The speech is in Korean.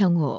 경우